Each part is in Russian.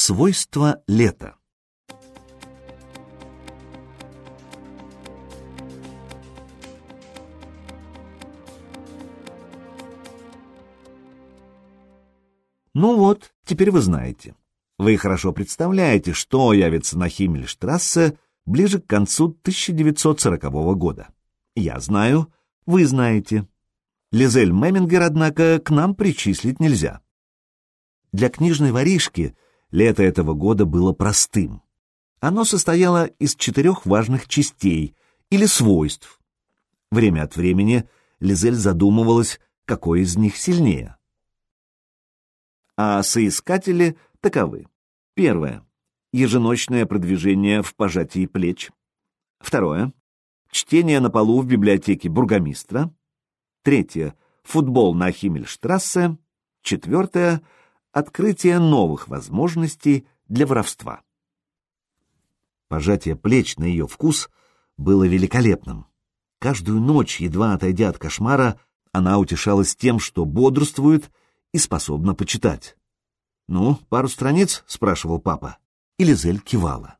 Свойства лета Ну вот, теперь вы знаете. Вы хорошо представляете, что явится на Химмельштрассе ближе к концу 1940 года. Я знаю, вы знаете. Лизель Мемингер, однако, к нам причислить нельзя. Для книжной воришки лето этого года было простым. Оно состояло из четырех важных частей или свойств. Время от времени Лизель задумывалась, какой из них сильнее а соискатели таковы. Первое. Еженочное продвижение в пожатии плеч. Второе. Чтение на полу в библиотеке бургомистра. Третье. Футбол на Химмельштрассе. Четвертое. Открытие новых возможностей для воровства. Пожатие плеч на ее вкус было великолепным. Каждую ночь, едва отойдя от кошмара, она утешалась тем, что бодрствует и способна почитать. «Ну, пару страниц?» — спрашивал папа. И Лизель кивала.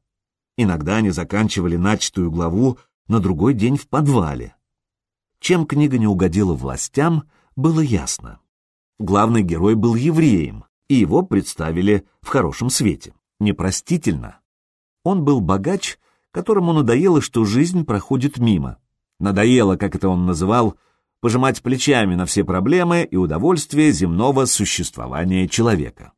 Иногда они заканчивали начатую главу на другой день в подвале. Чем книга не угодила властям, было ясно. Главный герой был евреем, и его представили в хорошем свете. Непростительно. Он был богач, которому надоело, что жизнь проходит мимо. Надоело, как это он называл, пожимать плечами на все проблемы и удовольствия земного существования человека.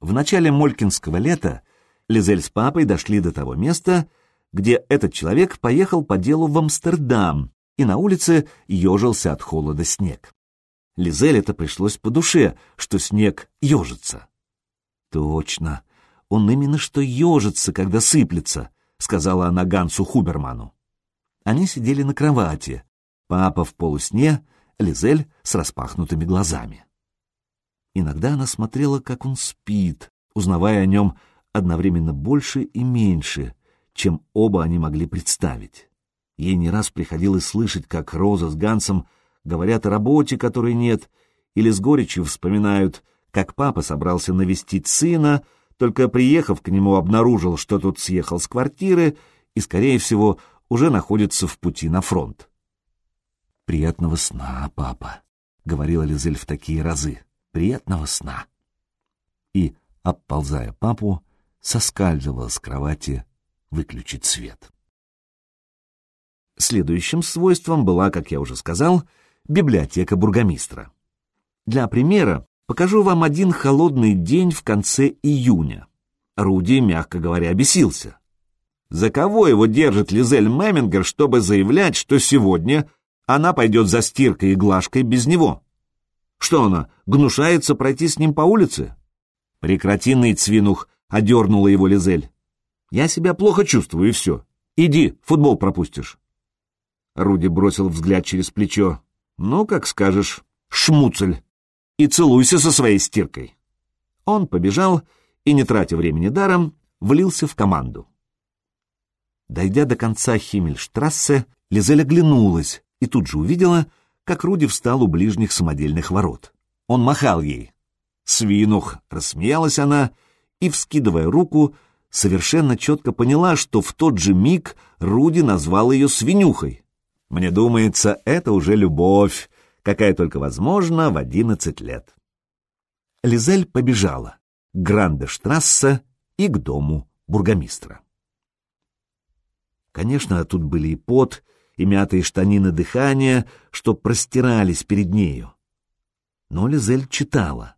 В начале Молькинского лета Лизель с папой дошли до того места, где этот человек поехал по делу в Амстердам, и на улице ежился от холода снег. Лизель это пришлось по душе, что снег ежится. «Точно, он именно что ежится, когда сыплется», — сказала она Гансу Хуберману. Они сидели на кровати, Папа в полусне, Лизель с распахнутыми глазами. Иногда она смотрела, как он спит, узнавая о нем одновременно больше и меньше, чем оба они могли представить. Ей не раз приходилось слышать, как Роза с Гансом говорят о работе, которой нет, или с горечью вспоминают, как папа собрался навестить сына, только приехав к нему, обнаружил, что тот съехал с квартиры и, скорее всего, уже находится в пути на фронт. «Приятного сна, папа», — говорила Лизель в такие разы. «Приятного сна». И, обползая папу, соскальзывала с кровати выключить свет. Следующим свойством была, как я уже сказал, библиотека бургомистра. Для примера покажу вам один холодный день в конце июня. Руди, мягко говоря, бесился. За кого его держит Лизель Мемингер, чтобы заявлять, что сегодня она пойдет за стиркой и глажкой без него. Что она, гнушается пройти с ним по улице? Прекрати ныть, свинух, — одернула его Лизель. Я себя плохо чувствую, и все. Иди, футбол пропустишь. Руди бросил взгляд через плечо. Ну, как скажешь, шмуцель. И целуйся со своей стиркой. Он побежал и, не тратя времени даром, влился в команду. Дойдя до конца Химмельштрассе, Лизель оглянулась, и тут же увидела, как Руди встал у ближних самодельных ворот. Он махал ей. Свинух, рассмеялась она и, вскидывая руку, совершенно четко поняла, что в тот же миг Руди назвал ее свинюхой. Мне думается, это уже любовь, какая только возможна в одиннадцать лет. Лизель побежала к Гранде-штрассе и к дому бургомистра. Конечно, тут были и пот, и мятые штанины дыхания, что простирались перед нею. Но Лизель читала.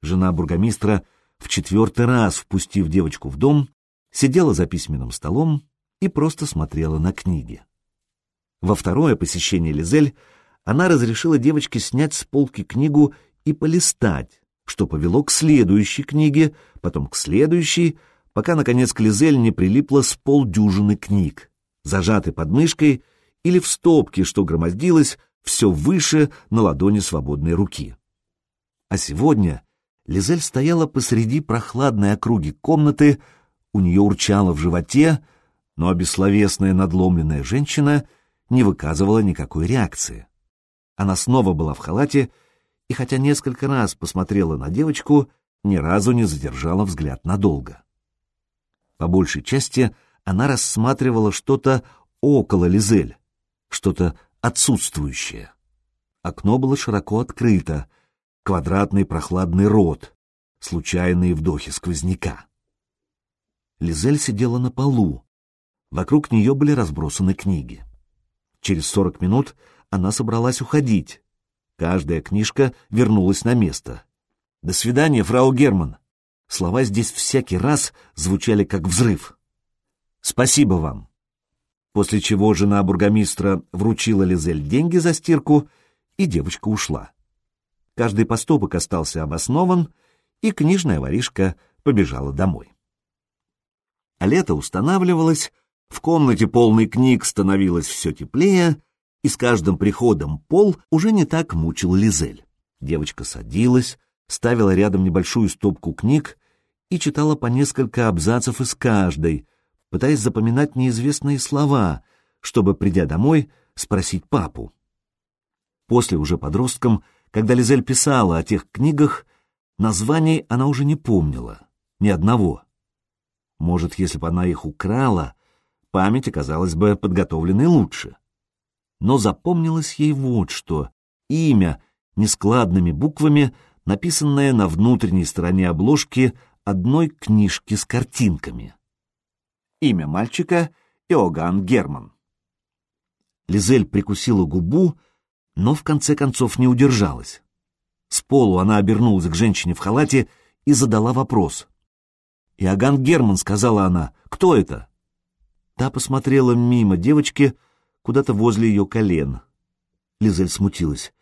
Жена бургомистра, в четвертый раз впустив девочку в дом, сидела за письменным столом и просто смотрела на книги. Во второе посещение Лизель она разрешила девочке снять с полки книгу и полистать, что повело к следующей книге, потом к следующей, пока, наконец, к Лизель не прилипло с полдюжины книг, зажатой под мышкой или в стопке, что громоздилось все выше на ладони свободной руки. А сегодня Лизель стояла посреди прохладной округи комнаты, у нее урчало в животе, но бессловесная надломленная женщина не выказывала никакой реакции. Она снова была в халате, и хотя несколько раз посмотрела на девочку, ни разу не задержала взгляд надолго. По большей части она рассматривала что-то около Лизель, что-то отсутствующее. Окно было широко открыто, квадратный прохладный рот, случайные вдохи сквозняка. Лизель сидела на полу. Вокруг нее были разбросаны книги. Через сорок минут она собралась уходить. Каждая книжка вернулась на место. «До свидания, фрау Герман!» Слова здесь всякий раз звучали как взрыв. «Спасибо вам!» После чего жена бургомистра вручила Лизель деньги за стирку, и девочка ушла. Каждый поступок остался обоснован, и книжная воришка побежала домой. А лето устанавливалось, в комнате полной книг становилось все теплее, и с каждым приходом пол уже не так мучил Лизель. Девочка садилась, ставила рядом небольшую стопку книг и читала по несколько абзацев из каждой, пытаясь запоминать неизвестные слова, чтобы, придя домой, спросить папу. После уже подростком, когда Лизель писала о тех книгах, названий она уже не помнила, ни одного. Может, если бы она их украла, память оказалась бы подготовленной лучше. Но запомнилось ей вот что — имя нескладными буквами, написанное на внутренней стороне обложки одной книжки с картинками. Имя мальчика — Иоганн Герман. Лизель прикусила губу, но в конце концов не удержалась. С полу она обернулась к женщине в халате и задала вопрос. «Иоганн Герман», — сказала она, — «кто это?» Та посмотрела мимо девочки, куда-то возле ее колен. Лизель смутилась.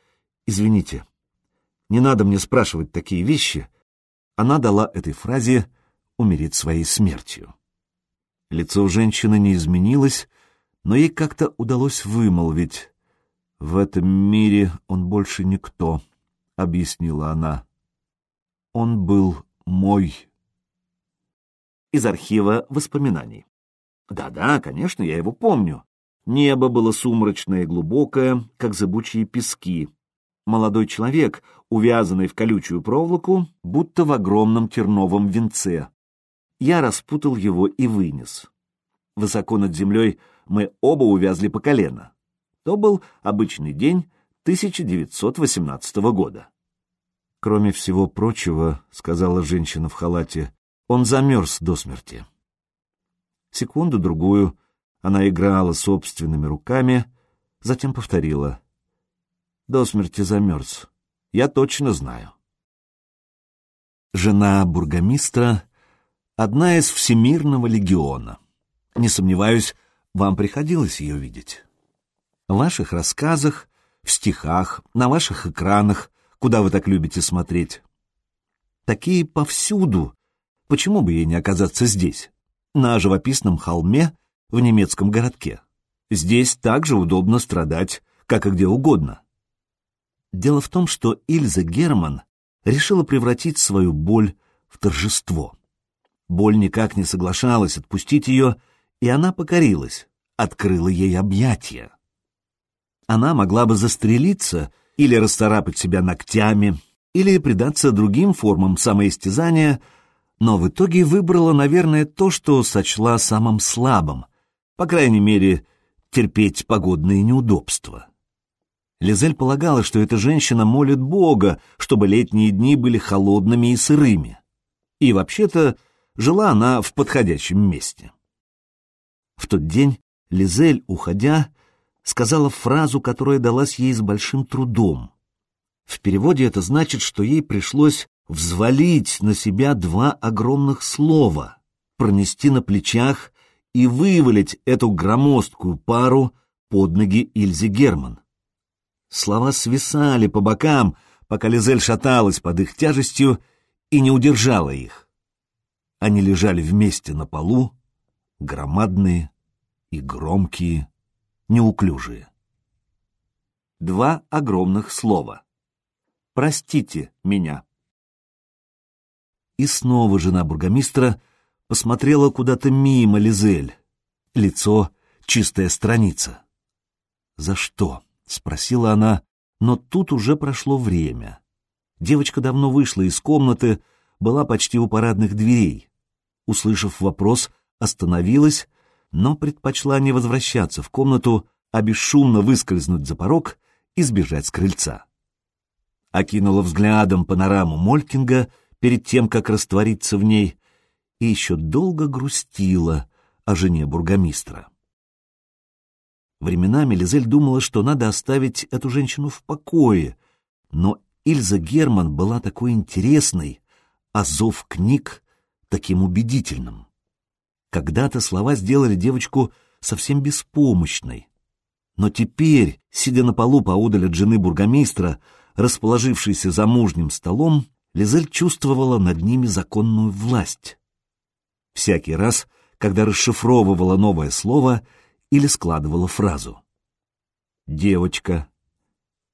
«Извините, не надо мне спрашивать такие вещи». Она дала этой фразе умереть своей смертью. Лицо женщины не изменилось, но ей как-то удалось вымолвить. «В этом мире он больше никто», — объяснила она. «Он был мой». Из архива воспоминаний. Да-да, конечно, я его помню. Небо было сумрачное и глубокое, как зыбучие пески. Молодой человек, увязанный в колючую проволоку, будто в огромном терновом венце. Я распутал его и вынес. Высоко над землей мы оба увязли по колено. То был обычный день 1918 года. Кроме всего прочего, — сказала женщина в халате, — он замерз до смерти. Секунду-другую она играла собственными руками, затем повторила. До смерти замерз. Я точно знаю. Жена бургомистра — одна из Всемирного легиона. Не сомневаюсь, вам приходилось ее видеть. В ваших рассказах, в стихах, на ваших экранах, куда вы так любите смотреть. Такие повсюду. Почему бы ей не оказаться здесь? На живописном холме в немецком городке. Здесь также удобно страдать, как и где угодно. Дело в том, что Ильза Герман решила превратить свою боль в торжество. Боль никак не соглашалась отпустить ее, и она покорилась, открыла ей объятия. Она могла бы застрелиться или расцарапать себя ногтями, или предаться другим формам самоистязания — но в итоге выбрала, наверное, то, что сочла самым слабым, по крайней мере, терпеть погодные неудобства. Лизель полагала, что эта женщина молит Бога, чтобы летние дни были холодными и сырыми. И вообще-то жила она в подходящем месте. В тот день Лизель, уходя, сказала фразу, которая далась ей с большим трудом. В переводе это значит, что ей пришлось взвалить на себя два огромных слова, пронести на плечах и вывалить эту громоздкую пару под ноги Ильзи Герман. Слова свисали по бокам, пока Лизель шаталась под их тяжестью и не удержала их. Они лежали вместе на полу, громадные и громкие, неуклюжие. Два огромных слова. «Простите меня». И снова жена бургомистра посмотрела куда-то мимо Лизель. Лицо — чистая страница. «За что?» — спросила она, но тут уже прошло время. Девочка давно вышла из комнаты, была почти у парадных дверей. Услышав вопрос, остановилась, но предпочла не возвращаться в комнату, а бесшумно выскользнуть за порог и сбежать с крыльца. Окинула взглядом панораму Молькинга перед тем, как раствориться в ней, и еще долго грустила о жене бургомистра. Временами Лизель думала, что надо оставить эту женщину в покое, но Ильза Герман была такой интересной, а зов книг таким убедительным. Когда-то слова сделали девочку совсем беспомощной. Но теперь, сидя на полу поодаль от жены бургомистра, расположившейся за мужним столом, Лизель чувствовала над ними законную власть. Всякий раз, когда расшифровывала новое слово или складывала фразу. Девочка.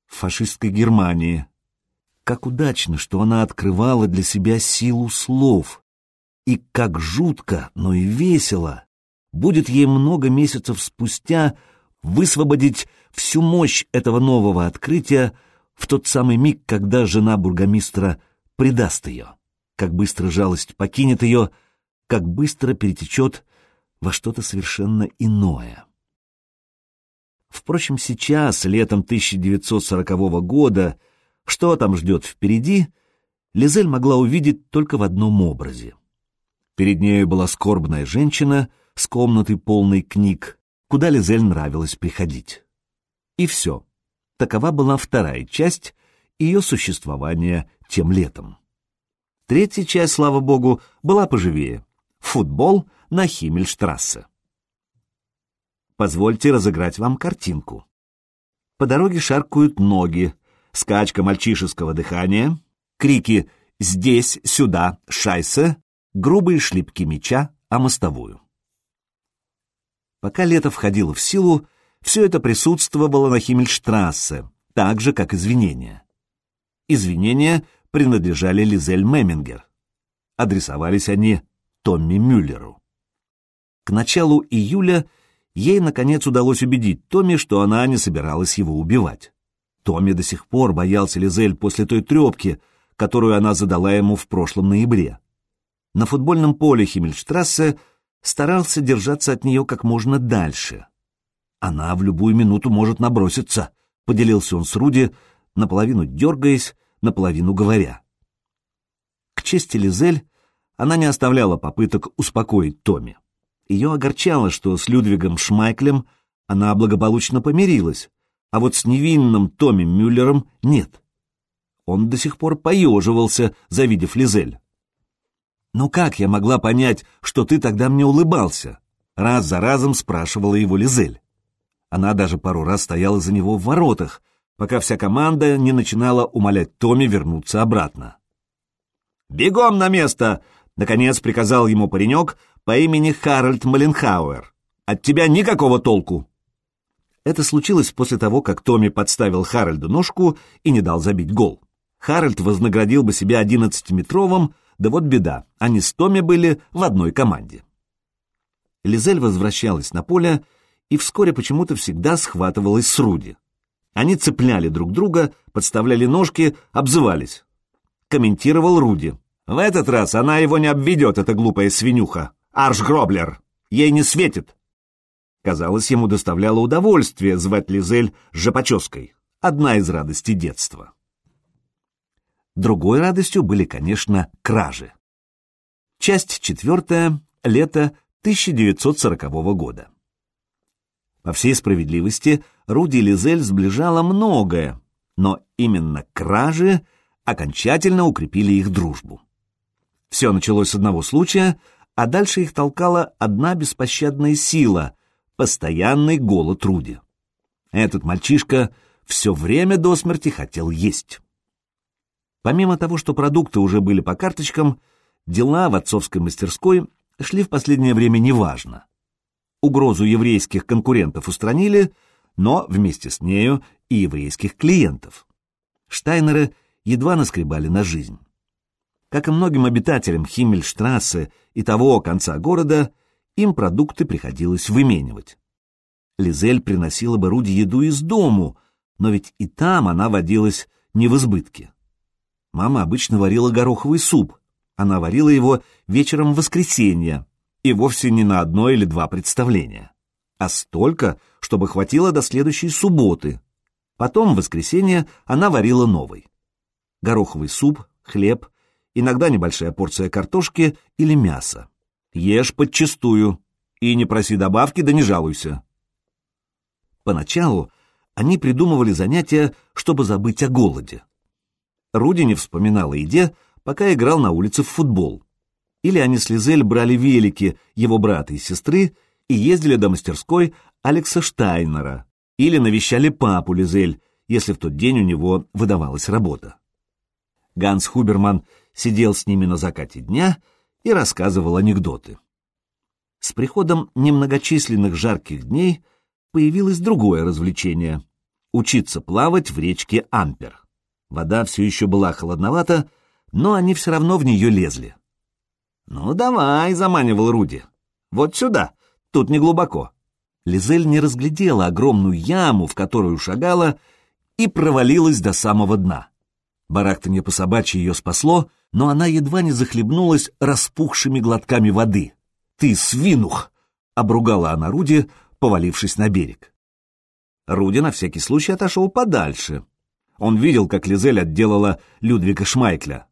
В фашистской Германии. Как удачно, что она открывала для себя силу слов. И как жутко, но и весело будет ей много месяцев спустя высвободить всю мощь этого нового открытия в тот самый миг, когда жена бургомистра предаст ее, как быстро жалость покинет ее, как быстро перетечет во что-то совершенно иное. Впрочем, сейчас, летом 1940 года, что там ждет впереди, Лизель могла увидеть только в одном образе. Перед нею была скорбная женщина с комнатой полной книг, куда Лизель нравилось приходить. И все. Такова была вторая часть ее существования тем летом. Третья часть, слава богу, была поживее. Футбол на Химмельштрассе. Позвольте разыграть вам картинку. По дороге шаркают ноги, скачка мальчишеского дыхания, крики «здесь», «сюда», «шайсе», грубые шлепки мяча о мостовую. Пока лето входило в силу, все это присутствовало на Химмельштрассе, так же, как извинения. Извинения принадлежали Лизель Мемингер. Адресовались они Томми Мюллеру. К началу июля ей, наконец, удалось убедить Томми, что она не собиралась его убивать. Томми до сих пор боялся Лизель после той трепки, которую она задала ему в прошлом ноябре. На футбольном поле Химмельштрассе старался держаться от нее как можно дальше. Она в любую минуту может наброситься, поделился он с Руди, наполовину дергаясь, наполовину говоря. К чести Лизель, она не оставляла попыток успокоить Томми. Ее огорчало, что с Людвигом Шмайклем она благополучно помирилась, а вот с невинным Томми Мюллером нет. Он до сих пор поеживался, завидев Лизель. «Ну как я могла понять, что ты тогда мне улыбался?» Раз за разом спрашивала его Лизель. Она даже пару раз стояла за него в воротах, пока вся команда не начинала умолять Томми вернуться обратно. «Бегом на место!» — наконец приказал ему паренек по имени Харальд Маленхауэр. «От тебя никакого толку!» Это случилось после того, как Томми подставил Харальду ножку и не дал забить гол. Харальд вознаградил бы себя одиннадцатиметровым, да вот беда, они с Томми были в одной команде. Лизель возвращалась на поле и вскоре почему-то всегда схватывалась с Руди. Они цепляли друг друга, подставляли ножки, обзывались. Комментировал Руди. В этот раз она его не обведет, эта глупая свинюха. Аршгроблер. Ей не светит. Казалось, ему доставляло удовольствие звать Лизель Жопоческой. Одна из радостей детства. Другой радостью были, конечно, кражи. Часть четвертая. Лето 1940 года. По всей справедливости, Руди Лизель сближало многое, но именно кражи окончательно укрепили их дружбу. Все началось с одного случая, а дальше их толкала одна беспощадная сила — постоянный голод Руди. Этот мальчишка все время до смерти хотел есть. Помимо того, что продукты уже были по карточкам, дела в отцовской мастерской шли в последнее время неважно. Угрозу еврейских конкурентов устранили, но вместе с нею и еврейских клиентов. Штайнеры едва наскребали на жизнь. Как и многим обитателям Химмельштрассе и того конца города, им продукты приходилось выменивать. Лизель приносила бы Руди еду из дому, но ведь и там она водилась не в избытке. Мама обычно варила гороховый суп, Она варила его вечером в воскресенье, и вовсе не на одно или два представления, а столько, чтобы хватило до следующей субботы. Потом в воскресенье она варила новый. Гороховый суп, хлеб, иногда небольшая порция картошки или мяса. Ешь подчистую и не проси добавки, да не жалуйся. Поначалу они придумывали занятия, чтобы забыть о голоде. Руди не вспоминал о еде, пока играл на улице в футбол. Или они с Лизель брали велики его брата и сестры и ездили до мастерской Алекса Штайнера, или навещали папу Лизель, если в тот день у него выдавалась работа. Ганс Хуберман сидел с ними на закате дня и рассказывал анекдоты. С приходом немногочисленных жарких дней появилось другое развлечение — учиться плавать в речке Ампер. Вода все еще была холодновата, но они все равно в нее лезли. «Ну давай», — заманивал Руди, — «вот сюда, тут не глубоко». Лизель не разглядела огромную яму, в которую шагала, и провалилась до самого дна. Барахтанье по собачьи ее спасло, но она едва не захлебнулась распухшими глотками воды. «Ты свинух!» — обругала она Руди, повалившись на берег. Руди на всякий случай отошел подальше. Он видел, как Лизель отделала Людвига Шмайкля.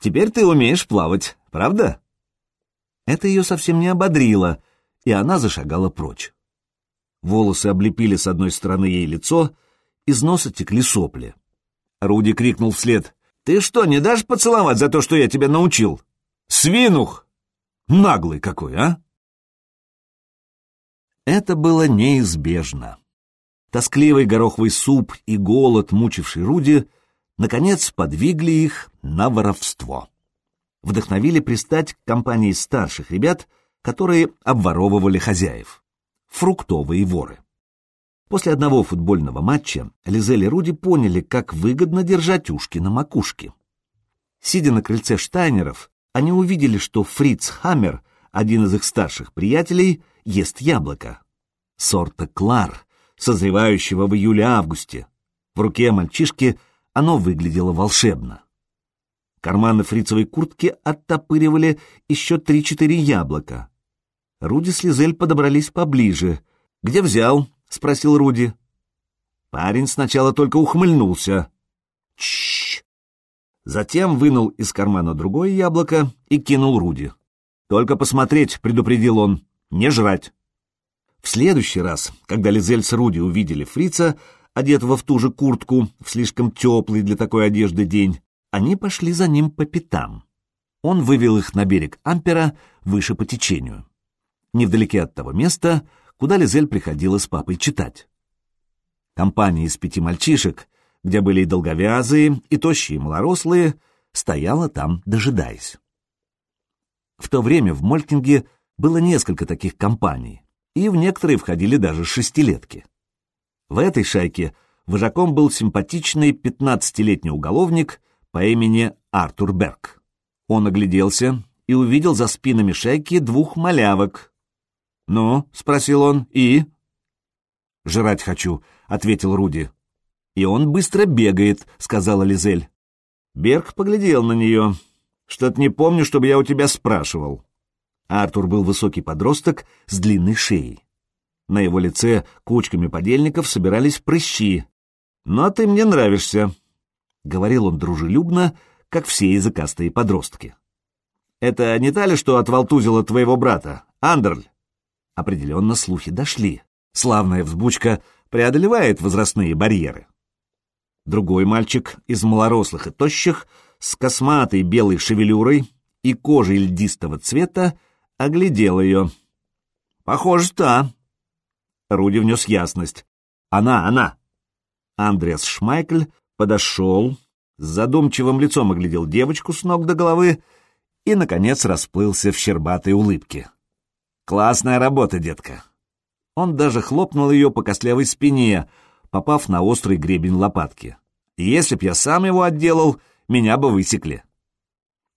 «Теперь ты умеешь плавать, правда?» Это ее совсем не ободрило, и она зашагала прочь. Волосы облепили с одной стороны ей лицо, из носа текли сопли. Руди крикнул вслед. «Ты что, не дашь поцеловать за то, что я тебя научил? Свинух! Наглый какой, а!» Это было неизбежно. Тоскливый гороховый суп и голод, мучивший Руди, наконец подвигли их на воровство. Вдохновили пристать к компании старших ребят, которые обворовывали хозяев. Фруктовые воры. После одного футбольного матча Лизель и Руди поняли, как выгодно держать ушки на макушке. Сидя на крыльце Штайнеров, они увидели, что Фриц Хаммер, один из их старших приятелей, ест яблоко. Сорта Клар, созревающего в июле-августе. В руке мальчишки оно выглядело волшебно. Карманы фрицевой куртки оттопыривали еще три-четыре яблока. Руди с Лизель подобрались поближе. «Где взял?» — спросил Руди. Парень сначала только ухмыльнулся. Чш! Затем вынул из кармана другое яблоко и кинул Руди. «Только посмотреть», — предупредил он, — «не жрать». В следующий раз, когда Лизель с Руди увидели фрица, одетого в ту же куртку, в слишком теплый для такой одежды день, они пошли за ним по пятам. Он вывел их на берег Ампера выше по течению. Невдалеке от того места, куда Лизель приходила с папой читать. Компания из пяти мальчишек, где были и долговязые, и тощие малорослые, стояла там, дожидаясь. В то время в Молькинге было несколько таких компаний, и в некоторые входили даже шестилетки. В этой шайке вожаком был симпатичный пятнадцатилетний уголовник по имени Артур Берг. Он огляделся и увидел за спинами шайки двух малявок. «Ну?» — спросил он. «И?» «Жрать хочу», — ответил Руди. «И он быстро бегает», — сказала Лизель. Берг поглядел на нее. «Что-то не помню, чтобы я у тебя спрашивал». Артур был высокий подросток с длинной шеей. На его лице кучками подельников собирались прыщи. «Но ты мне нравишься», — говорил он дружелюбно, как все языкастые подростки. «Это не та ли, что отвалтузила твоего брата, Андерль?» Определенно слухи дошли. Славная взбучка преодолевает возрастные барьеры. Другой мальчик из малорослых и тощих, с косматой белой шевелюрой и кожей льдистого цвета, оглядел ее. «Похоже, та». Руди внес ясность. «Она, она!» Андреас Шмайкль подошел, с задумчивым лицом оглядел девочку с ног до головы и, наконец, расплылся в щербатой улыбке. «Классная работа, детка!» Он даже хлопнул ее по костлявой спине, попав на острый гребень лопатки. «Если б я сам его отделал, меня бы высекли».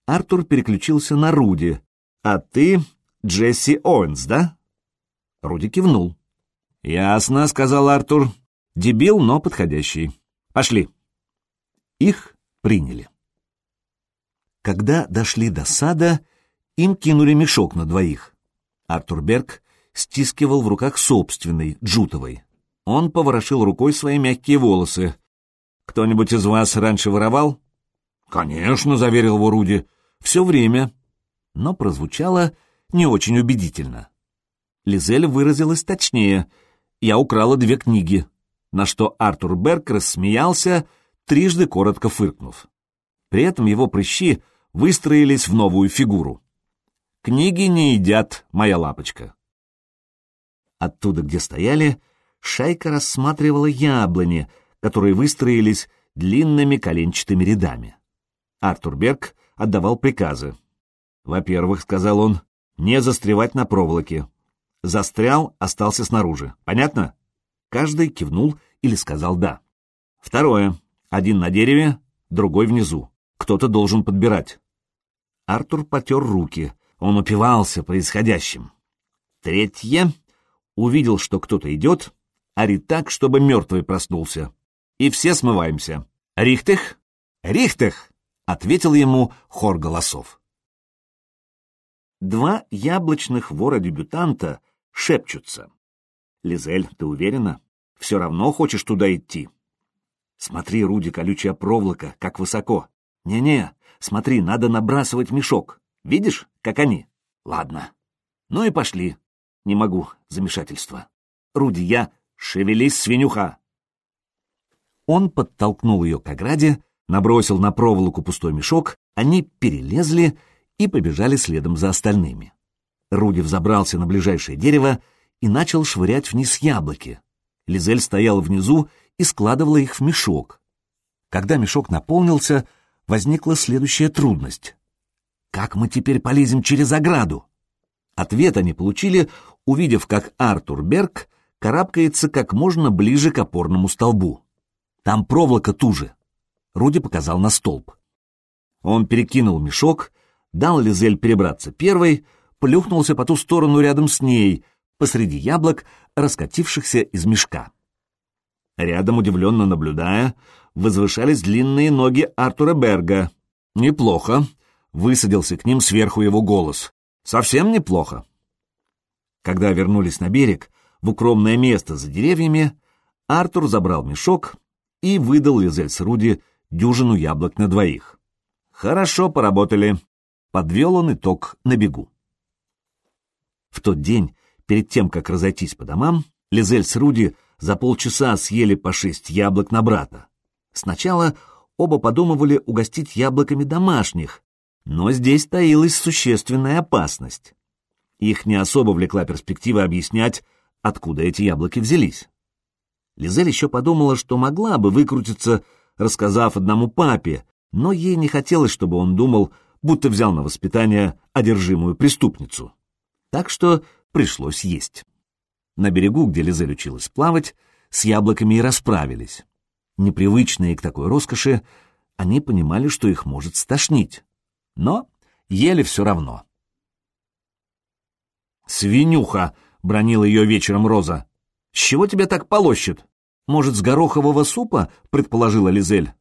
Артур переключился на Руди. «А ты Джесси Оуэнс, да?» Руди кивнул. «Ясно», — сказал Артур. «Дебил, но подходящий. Пошли». Их приняли. Когда дошли до сада, им кинули мешок на двоих. Артур Берг стискивал в руках собственный, джутовый. Он поворошил рукой свои мягкие волосы. «Кто-нибудь из вас раньше воровал?» «Конечно», — заверил его Руди. «Все время». Но прозвучало не очень убедительно. Лизель выразилась точнее. «Я украла две книги», на что Артур Берг рассмеялся, трижды коротко фыркнув. При этом его прыщи выстроились в новую фигуру. «Книги не едят, моя лапочка». Оттуда, где стояли, шайка рассматривала яблони, которые выстроились длинными коленчатыми рядами. Артур Берг отдавал приказы. «Во-первых, — сказал он, — не застревать на проволоке. Застрял, остался снаружи. Понятно?» Каждый кивнул или сказал «да». «Второе. Один на дереве, другой внизу. Кто-то должен подбирать. Артур потер руки. Он упивался происходящим. Третье. Увидел, что кто-то идет, ори так, чтобы мертвый проснулся. И все смываемся. «Рихтых? Рихтых!» — ответил ему хор голосов. Два яблочных вора-дебютанта шепчутся. «Лизель, ты уверена? Все равно хочешь туда идти?» «Смотри, Руди, колючая проволока, как высоко. «Не-не, смотри, надо набрасывать мешок. Видишь, как они? Ладно. Ну и пошли. Не могу, замешательство. Руди, я... Шевелись, свинюха!» Он подтолкнул ее к ограде, набросил на проволоку пустой мешок, они перелезли и побежали следом за остальными. Руди взобрался на ближайшее дерево и начал швырять вниз яблоки. Лизель стояла внизу и складывала их в мешок. Когда мешок наполнился, возникла следующая трудность. Как мы теперь полезем через ограду? Ответ они получили, увидев, как Артур Берг карабкается как можно ближе к опорному столбу. Там проволока туже. Руди показал на столб. Он перекинул мешок, дал Лизель перебраться первой, плюхнулся по ту сторону рядом с ней, посреди яблок, раскатившихся из мешка. Рядом, удивленно наблюдая, возвышались длинные ноги Артура Берга. «Неплохо», — высадился к ним сверху его голос. «Совсем неплохо». Когда вернулись на берег, в укромное место за деревьями, Артур забрал мешок и выдал Лизель с Руди дюжину яблок на двоих. «Хорошо поработали», — подвел он итог на бегу. В тот день, перед тем, как разойтись по домам, Лизель с Руди за полчаса съели по шесть яблок на брата. Сначала оба подумывали угостить яблоками домашних, но здесь таилась существенная опасность. Их не особо влекла перспектива объяснять, откуда эти яблоки взялись. Лизель еще подумала, что могла бы выкрутиться, рассказав одному папе, но ей не хотелось, чтобы он думал, будто взял на воспитание одержимую преступницу. Так что пришлось есть. На берегу, где Лизель училась плавать, с яблоками и расправились. Непривычные к такой роскоши, они понимали, что их может стошнить. Но ели все равно. «Свинюха!» — бронила ее вечером Роза. «С чего тебя так полощет? Может, с горохового супа?» — предположила Лизель.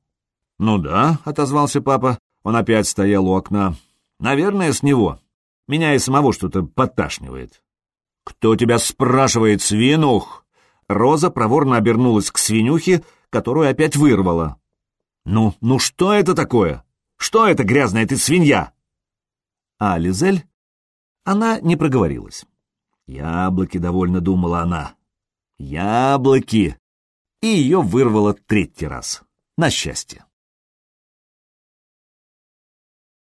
«Ну да», — отозвался папа. Он опять стоял у окна. «Наверное, с него. Меня и самого что-то подташнивает». «Кто тебя спрашивает, свинух?» Роза проворно обернулась к свинюхе, которую опять вырвала. «Ну, ну что это такое? Что это, грязная ты свинья?» А Лизель? Она не проговорилась. «Яблоки», — довольно думала она. «Яблоки!» И ее вырвало третий раз. На счастье.